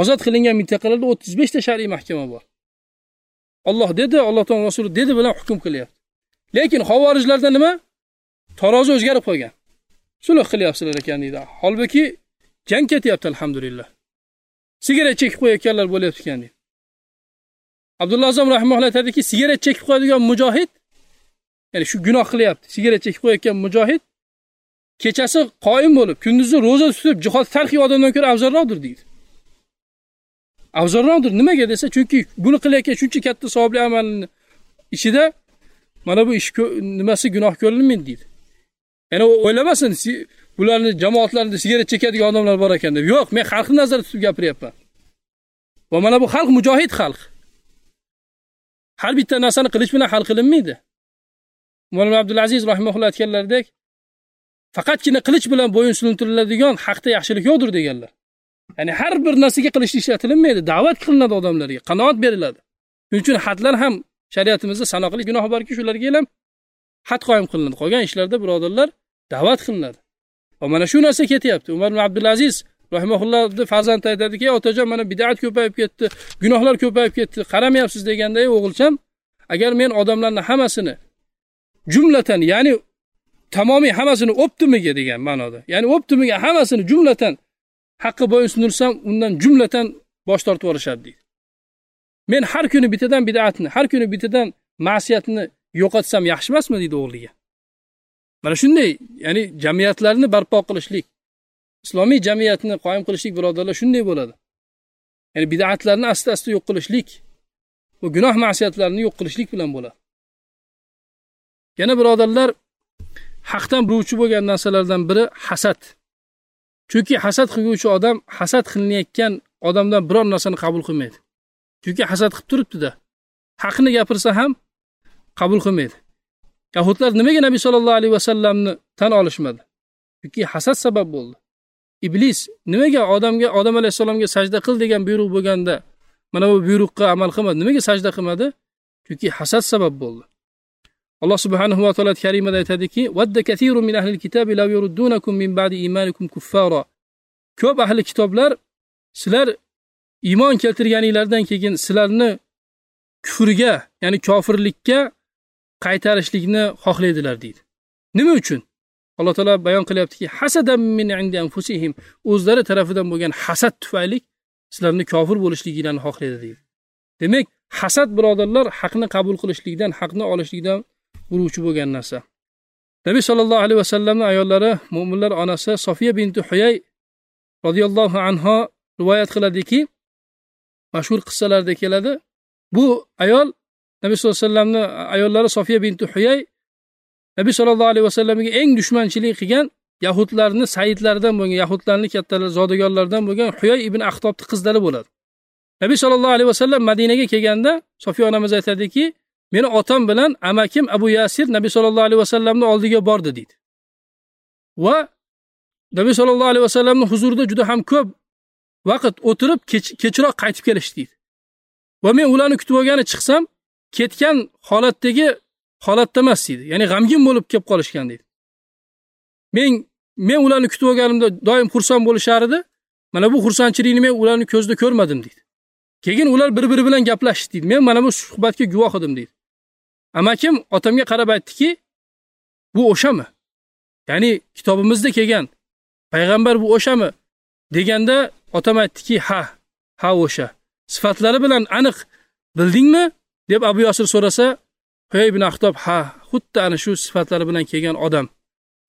Ozod qilingan mintaqalarda o'ttiz beshta shariy mahkama bor. Olloh dedi alloh taolo rasuli dedi bilan hukm qilyapti. Lekin havorijlarda nima? Tarozi o'zgarib qolgan sulh qilyapsizlar ekan deydi. Holbuki jang ketyapti alhamdulillah. Sigaret chekib qo'yayotganlar bo'lyapti ekan deydi abdulla azom rahimulloh aytadiki sigaret chekib qo'yadigan mujohid ya'ni shu gunoh qilyapti. Sigaret chekib qo'yayotgan mujohid kechasi qoyim bo'lib kunduzi ro'za tutib jihod tark odamdan ko'ra afzalroqdir deydi. Afzalroqdir nimaga desa chunki buni qilayotgan shuncha katta savobli amalni ichida mana bu ish nimasi gunoh ko'rinmaydi deydi. Ya'ni o'ylamasin bularni jamoatlarida sigaret chekadigan odamlar bor ekan deb. Yo'q men xalqni nazarda tutib gapiryapman. Va mana bu xalq mujohid xalq. Har bitta narsani qilich bilan hal qilinmaydi. Umar abdulaziz rahimaulloh aytganlaridek faqatgina qilich bilan bo'yin sulintiriladigan haqda yaxshilik yo'qdir deganlar. Ya'ni har bir narsaga qilish ishlatilinmaydi da'vat qilinadi odamlarga qanoat beriladi. Shuning uchun hadlar ham shariatimizda sanoqli gunoh borki shularga ham had qoyim qilinadi. Qolgan ishlarda birodarlar da'vat qilinadi. Va mana shu narsa ketyapti. Umar ibn abdulaziz rahimaullohni farzandi aytadiki otajon mana bidat ko'payib ketdi gunohlar ko'payib ketdi qaramayapsiz deganda o'g'ilcham agar men odamlarni hammasini jumlatan ya'ni tamomiy hammasini optimiga degan ma'noda. Ya'ni optimiga hammasini jumlatan haqqi bo'ysundirsam undan jumlatan bosh tortib yuborishadi deydi. Men har kuni bittadan bidatni har kuni bittadan ma'siyatni yo'qotsam yaxshi emasmi? deydi o'g'liga. Mana shunday ya'ni jamiyatlarni barpo qilishlik islomiy jamiyatni qoyim qilishlik birodarlar shunday bo'ladi. Ya'ni bidatlarni asta asta yo'q qilishlik bu gunoh ma'siyatlarni yo'q qilishlik bilan bo'ladi. Yana birodarlar haqdan buruvchi bo'lgan narsalardan biri hasad. Chunki hasad qilguvchi odam hasad qilinayotgan odamdan biror narsani qabul qilmaydi. Chunki hasad qilib turibdida. Haqni gapirsa ham qabul qilmaydi. Yahudlar nimaga nabiy sollallohu alayhi vasallamni tan olishmadi? Chunki hasad sabab bo'ldi. Iblis nimaga odamga odam alayhissalomga sajda qil degan buyruq bo'lganda mana bu buyruqqa amal qilmadi? Nimaga sajda qilmadi? Chunki hasad sabab bo'ldi. Alloh subhanahu va taolo karimada aytadiki vadda kathirun min ahli kitabi law yuruddunakum min ba'di imanikum kuffara. Ko'p ahli kitoblar sizlar iymon keltirganinglardan keyin sizlarni kufrga ya'ni kofirlikka qaytarishlikni xohlaydilar deydi. Nima uchun? Alloh taolo bayon qilyaptiki hasadan min indi anfusihim o'zlari tarafidan bo'lgan hasad tufayli sizlarni kofir bo'lishliginglarni xohlaydi deydi. Demak hasad birodarlar haqni qabul qilishlikdan haqni olishlikdan uruvchi bo'lgan narsa. Nabiy sollallohu alayhi vasallamni ayollari mo'minlar onasi sofiya binti huyay roziyallohu anha rivoyat qiladiki mashhur qissalarda keladi bu ayol nabiy sallallohu alayhi vasallamni ayollari sofiya binti huyay nabiy sollallohu alayhi vasallamga eng dushmanchilik qilgan yahudlarni saidlaridan bo'lgan yahudlarni kattalar zodagonlardan bo'lgan huyay ibn ahtobni qizlari bo'ladi. Nabiy sollallohu alayhi vasallam madinaga kelganda sofiya onamiz aytadiki meni otam bilan amakim abu yasir nabiy sollallohu alayhi vasallamni oldiga bordi deydi va nabiy sollallohu alayhi vasallamni huzurida juda ham ko'p vaqt o'tirib kechroq qaytib kelishdi deydi va men ularni kutib olgani chiqsam ketgan holatdagi holatda emas deydi. Ya'ni g'amgin bo'lib kelib qolishgan deydi. Men men ularni kutib olganimda doim xursand bo'lishar edi. Mana bu xursandchilikni men ularni ko'zida ko'rmadim deydi. Keyin ular bir biri bilan gaplashdi deydi. Men mana bu suhbatga guvoh edim deydi. Amakim otamga qarab aytdiki bu o'shami? Ya'ni kitobimizda kelgan payg'ambar bu o'shami? deganda otam aytdiki ha ha o'sha. Sifatlari bilan aniq bildingmi? Deb abu yosir so'rasa hey ibn ahtob ha xuddi ana shu sifatlari bilan kelgan odam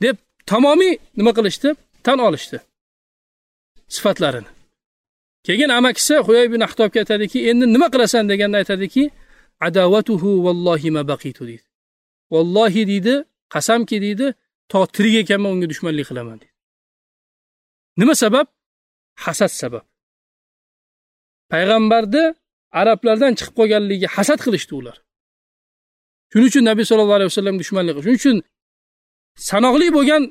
deb tamomiy nima qilishdi? Tan olishdi sifatlarini. Keyin amakisi huyay ibn ahtobga aytadiki endi nima qilasan? deganda aytadiki adavatuhu vallohi ma baqitu deydi. Vallohi deydi qasamki deydi to tirik ekanman unga dushmanlik qilaman deydi. Nima sabab? Hasad sabab. Payg'ambarni arablardan chiqib qolganligiga hasad qilishdi ular. Shuning uchun nabiy sallallohu alayhi vasallam dushmanlik qildi shuning uchun sanoqli bo'lgan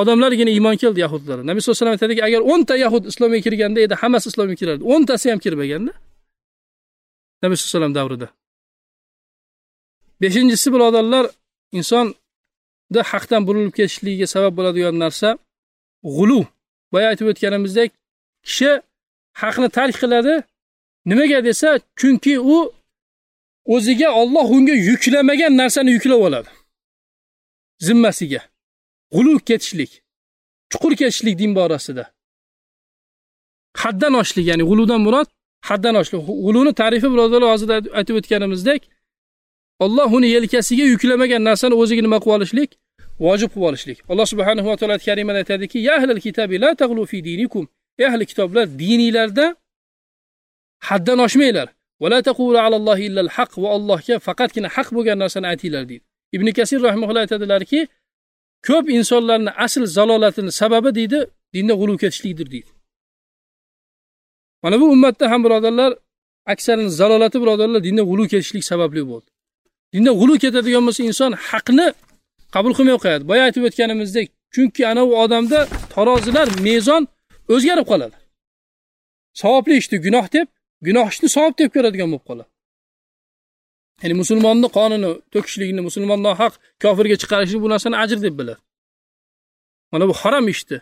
odamlargina iymon keldi yahudlar nabiy sallallohu alayhi vasallam aytadiki agar o'nta yahud islomga kirganda edi hammasi islomga kirardi o'ntasi ham kirmaganda. Nabiy sallallohu alayhi vasallam davrida. Beshinchisi birodarlar insonda haqdan burilib ketishligiga sabab bo'ladigan narsa g'ulu. Boya aytib o'tganimizdek kishi haqni tark qiladi nimaga desa chunki u o'ziga Alloh unga yuklamagan narsani yuklab oladi. Zimmasiga. G'ulu ketishlik. Chuqur ketishlik din borasida. Haddan oshlik ya'ni g'uludan murod haddan oshlik. G'uluni tarifi birodarlar hozir aytib o'tganimizdek Alloh uni yelkasiga yuklamagan narsani o'ziga nima qilib olishlik? Vojib qilib olishlik. Alloh subhanahu va taolo karimada aytadiki ya ahlal kitabi la tag'lu fi dinikum. Ey ahli kitoblar dininglarda haddan oshmanglar. Va la taqulu alallohi illal haq va allohga faqatgina haq bo'lgan narsani aytinglar deydi. Ibn kasir rahimahulloh aytadilarki ko'p insonlarni asl zalolatini sababi deydi dinda g'uluv ketishlikdir deydi. Mana bu ummatda ham birodarlar aksarini zalolati birodarlar dinda g'uluv ketishlik sababli bo'ldi. Dinda g'uluv ketadigan bo'lsa inson haqni qabul qilmay qo'yadi. Boya aytib o'tganimizdek chunki ana u odamda tarozilar mezon o'zgarib qoladi. Savobli ishni gunoh deb gunoh ishni savob deb ko'radigan bo'lib qoladi. Ya'ni musulmonni qonini to'kishlikni musulmon nohaq kofirga chiqarishni bu narsani ajr deb biladi. Mana bu harom ishni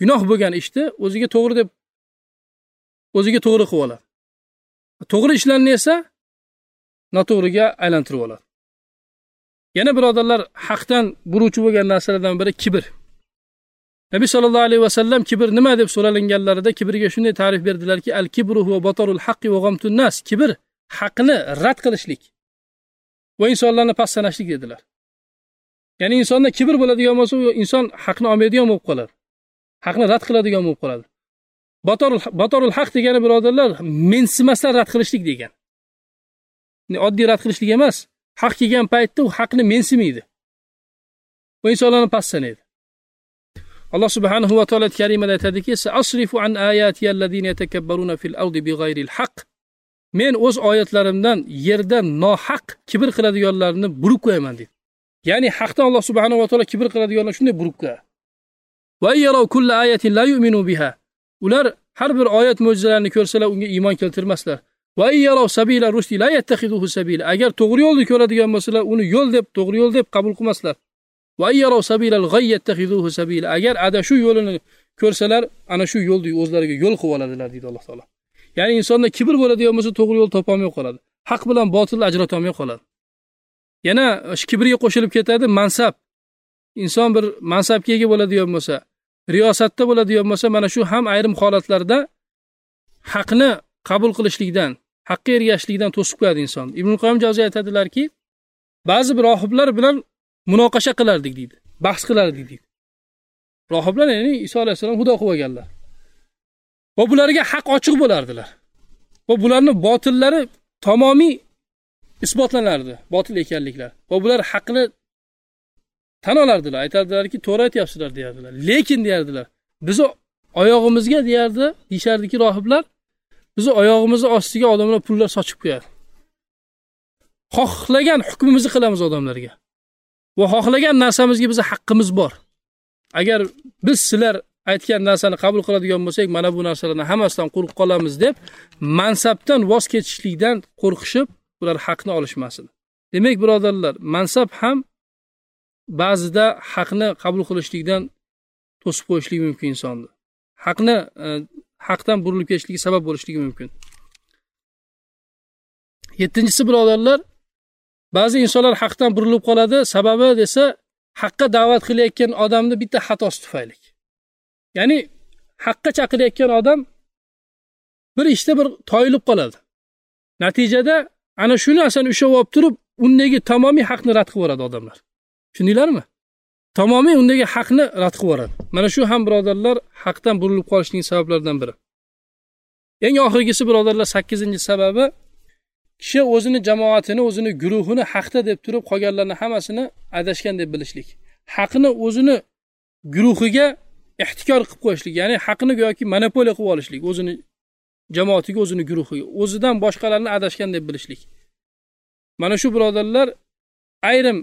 gunoh bo'lgan ishni o'ziga to'g'ri deb o'ziga to'g'ri qilib oladi. To'g'ri ishlarni esa noto'g'riga aylantirib oladi. Yana birodarlar haqdan buruvchi bo'lgan narsalardan biri kibr. Nabiy sollallohu alayhi vasallam kibr nima deb so'ralinganlarida kibrga shunday ta'rif berdilarki al kibru va batarul haqqi va g'amtun nas. Kibr haqni rad qilishlik va insonlarni past sanashlik dedilar. Ya'ni insonda kibr bo'ladigan bo'lsa u inson haqni olmaydigan bo'lib qoladi. Haqni rad qiladigan bo'lib qoladi. Batorul, batorul haq degani birodarlar mensimasdan rad qilishlik degan. Oddiy rad qilishlik emas. Haq kelgan paytda u haqni mensimaydi. Va insonlarni past sanaydi alloh subhanahu va taolo karimada aytadiki asrifu an ayati allazina yatakabbaruna fil ardi bighayri haq men o'z oyatlarimdan yerda nohaq kibr qiladiganlarni burib qo'yaman deydi ya'ni haqdan alloh subhanahu va taolo kibr qiladiganlar shunday burib qo'yadi va yarov kulla ayatin la yu'minu biha. Ular har bir oyat mo'jizalarini ko'rsalar unga iymon keltirmaslar. Va yarov sabila rushdi la yattaxiduhu sabila. Agar to'g'ri yo'lni ko'radigan bo'lsalar uni yo'l deb to'g'ri yo'l deb qabul qilmaslar. Agar adashuv yo'lini ko'rsalar ana shu yo'lni o'zlariga yo'l qilib oladilar deydi alloh taolo. Ya'ni insonda kibr bo'ladigan bo'lsa to'g'ri yo'l topolmay qoladi. Haq bilan botilni ajratolmay qoladi. Yana kibrga qo'shilib ketadi mansab. Inson bir mansabga ega bo'ladigan bo'lsa riyosatda bo'ladigan bo'lsa mana shu ham ayrim holatlarda haqni qabul qilishlikdan haqqa ergashishlikdan to'sib qo'yadi inson. Ibn qoyim javziy aytadilarki ba'zi bir rohiblar bilan munoqasha qilardik deydi bahs qilardik deydi. Rohiblar ya'ni iso alayhissalom xudo qilib olganlar va bularga haq ochiq bo'lardilar. Va bularni botillari tamomiy isbotlanardi botil ekanliklari va bular haqni tan olardilar. Aytardilarki to'g'ri aytyapsizlar deyardilar. Lekin deyardilar bizni oyog'imizga deyardi deyishardiki rohiblar bizni oyog'imizni ostiga odamlar pullar sochib qo'yadi. Xohlagan hukmimizni qilamiz odamlarga. Va xohlagan narsamizga bizni haqqimiz bor. Agar biz sizlar aytgan narsani qabul qiladigan bo'lsak mana bu narsalarni hammasidan qo'rqib qolamiz deb mansabdan voz kechishlikdan qo'rqishib ular haqni olishmasin. Demak birodarlar mansab ham ba'zida haqni qabul qilishlikdan to'sib qo'yishligi mumkin insonni haqni e, haqdan burilib ketishligi sabab bo'lishligi mumkin. Yettinchisi birodarlar ba'zi insonlar haqdan burilib qoladi. Sababi desa haqqa da'vat qilayotgan odamni bitta xatosi tufayli. Ya'ni haqqa chaqirayotgan odam bir ishda bir toyilib qoladi. Natijada ana shu narsani ushlab olib turib undagi tamomiy haqni rad qilib yuboradi odamlar. Tushundinglarmi? Tamomiy undagi haqni rad qilib yuboradi. Mana shu ham birodarlar haqdan burilib qolishning sabablaridan biri. Eng oxirgisi birodarlar sakkizinchi sababi kishi o'zini jamoatini o'zini guruhini haqda deb turib qolganlarni hammasini adashgan deb bilishlik. Haqni o'zini guruhiga ehtikor qilib qo'yishlik ya'ni haqni go'yoki monopoliya qilib olishlik o'zini jamoatiga o'zini guruhiga o'zidan boshqalarni adashgan deb bilishlik. Mana shu birodarlar ayrim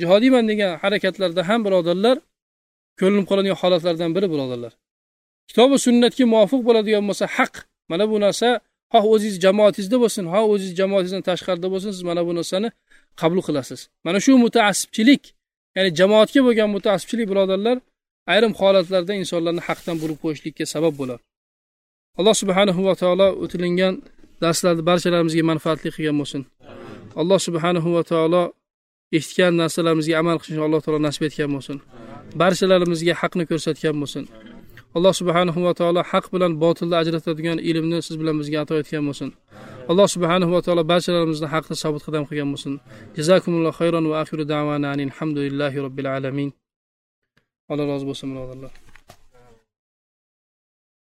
jihodiyman degan harakatlarda ham birodarlar ko'rinib qoladigan holatlardan biri birodarlar. Kitobi sunnatga muvofiq bo'ladigan bo'lsa haq mana bu narsa xoh o'zingiz jamoatingizda bo'lsin xoh o'zingiz jamoatingizdan tashqarida bo'lsin siz mana bu narsani qabul qilasiz. Mana shu mutaassibchilik ya'ni jamoatga bo'lgan mutaassibchilik birodarlar ayrim holatlarda insonlarni haqdan burib qo'yishlikka sabab bo'ladi. Alloh subhanahu va taolo o'tilingan darslarni barchalarimizga manfaatli qilgan bo'lsin. Alloh subhanahu va taolo eshitgan narsalarimizga amal qilishni alloh taolo nasib etgan bo'lsin. Barchalarimizga haqni ko'rsatgan bo'lsin. Alloh subhanahu va taolo haq bilan botilni ajratadigan ilmni siz bilan bizga ato etgan bo'lsin. Alloh subhanahu va taolo barchalarimizni haqni sobit qadam qilgan bo'lsin. Jazakumulloh xayron va axiru davana alhamdulillahi robbil alamin. Alloh rozi bo'lsin birodarlar.